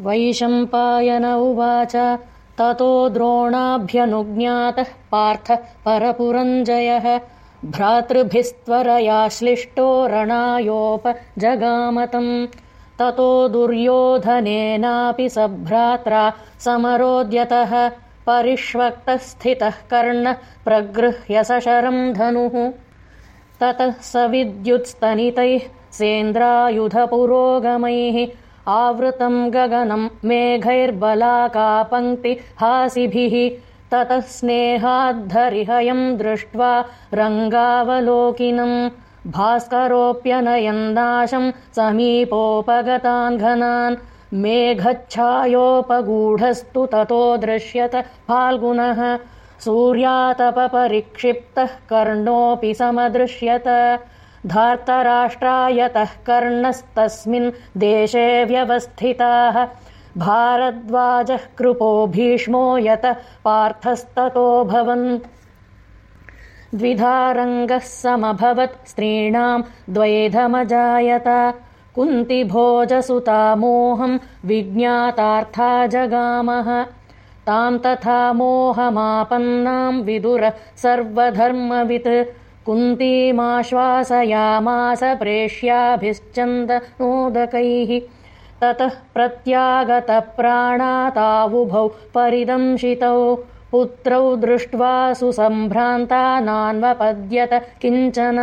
वैशम्पायन उवाच। ततो द्रोणाभ्यनुज्ञातः पार्थ परपुरञ्जयः। भ्रातृभिस्त्वरया श्लिष्टो रणायोपजगामतम्। ततो दुर्योधनेनापि सभ्रात्रा समरोद्यतः। परिष्वक्तस्थितः कर्ण प्रगृह्य सशरम् धनुः। ततः स विद्युत्स्तनितैः सेन्द्रायुधपुरोगमैः आवृतम् गगनम् मेघैर्बलाकापङ्क्तिहासिभिः ततः स्नेहाद्धरिहयम् दृष्ट्वा रङ्गावलोकिनम् भास्करोऽप्यनयन्नाशम् समीपोपगतान् घनान् मेघच्छायोपगूढस्तु ततो दृश्यत फाल्गुनः सूर्यातपपरिक्षिप्तः कर्णोऽपि समदृश्यत धार्तराष्ट्रायतः कर्णस्तस्मिन् देशे व्यवस्थिताः। भारद्वाजः कृपो भीष्मो यत पार्थस्ततोऽभवन् द्विधारङ्गः समभवत् स्त्रीणाम् द्वैधमजायत। कुन्तिभोजसुता मोहम् विज्ञातार्था जगामः। ताम् तथा मोहमापन्नाम् विदुर सर्वधर्मवित् कुन्तीमाश्वासयामास प्रेष्याभिश्चन्दनोदकैः ततः प्रत्यागतप्राणातावुभौ परिदंशितौ। पुत्रौ दृष्ट्वा सुसम्भ्रान्ता नान्वपद्यत किञ्चन